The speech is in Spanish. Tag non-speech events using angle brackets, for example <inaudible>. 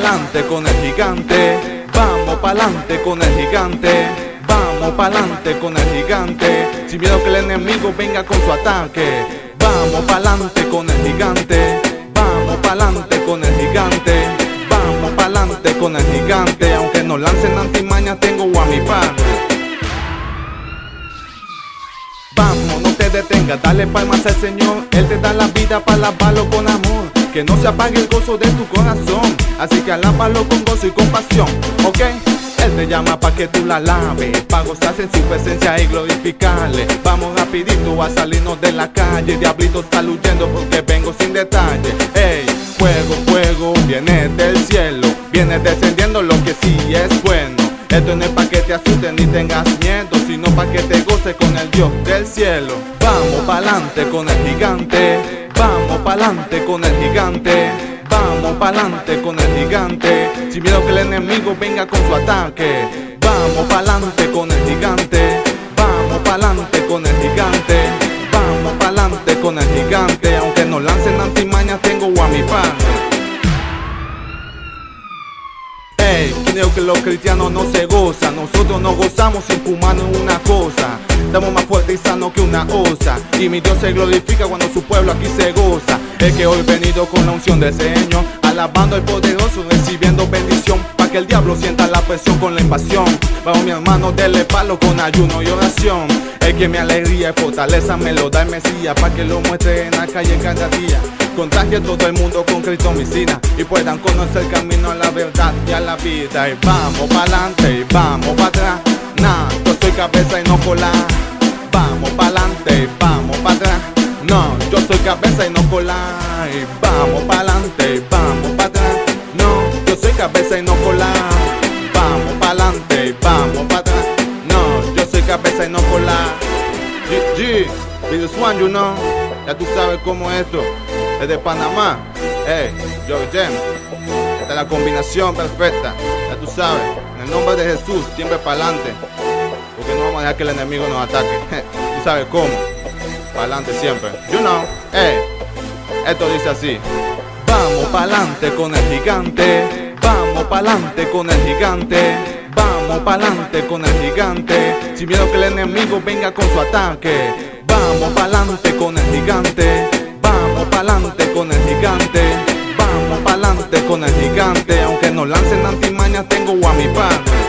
pa'lante con el gigante, vamos pa'lante con el gigante, vamos pa'lante con el gigante, sin miedo que el enemigo venga con su ataque, vamos pa'lante con el gigante, vamos pa'lante con el gigante, vamos pa'lante con el gigante, aunque nos lancen antimañas tengo a mi pan. Vamos, no te detengas, dale palmas al Señor, Él te da la vida para lavarlo con amor que no se apague el gozo de tu corazón. Así que alábalo con gozo y compasión, ¿ok? Él te llama pa' que tú la laves, pa' gozarse en su presencia y glorificarle. Vamos rapidito a salirnos de la calle, diablito está huyendo porque vengo sin detalle. Ey, fuego, fuego, viene del cielo, viene descendiendo lo que sí es bueno. Esto no es pa' que te asustes ni tengas miedo, sino pa' que te goces con el Dios del cielo. Vamos pa'lante con el gigante. Vamos pa'lante con el gigante. Vamos pa'lante con el gigante. Sin miedo que el enemigo venga con su ataque. Vamos pa'lante con el gigante. Vamos pa'lante con el gigante. Vamos pa'lante con el gigante. Aunque nos lancen antimañas, tengo a mi pan. Hey, creo que los cristianos no se gozan. Nosotros nos gozamos sin fumar una cosa. Estamos más fuertes y sanos que una osa. Y mi Dios se glorifica cuando su pueblo aquí se goza. Es que hoy venido con la unción del Señor. Alabando al poderoso, recibiendo bendición. Pa' que el diablo sienta la presión con la invasión. Vamos mi hermano, dele palo con ayuno y oración. Es que mi alegría y fortaleza me lo da el Mesías. Pa' que lo muestre en la calle cada día. Contagie a todo el mundo con Cristo y puedan conocer el camino a la verdad y a la vida. Y vamos pa'lante y vamos para atrás. Yo cabeza y no cola. Vamos pa'lante vamos para atrás. No, yo soy cabeza y no cola. Y vamos pa'lante vamos para atrás. No, yo soy cabeza y no cola. Vamos pa'lante vamos para atrás. No, yo soy cabeza y no cola. GG, this one, you know. Ya tú sabes cómo es esto. Es de Panamá. Hey, George Jam. Esta es la combinación perfecta. Ya tú sabes. En el nombre de Jesús, siempre no vamos que el enemigo nos ataque. <laughs> tú sabes cómo. Para adelante siempre. You know. Hey. Esto dice así. Vamos para adelante con el gigante. Vamos para adelante con el gigante. Vamos para adelante con el gigante. Sin miedo que el enemigo venga con su ataque. Vamos para adelante con el gigante. Vamos pa'lante con el gigante. Vamos pa'lante con el gigante. Aunque nos lancen antimañas, tengo a mi pan.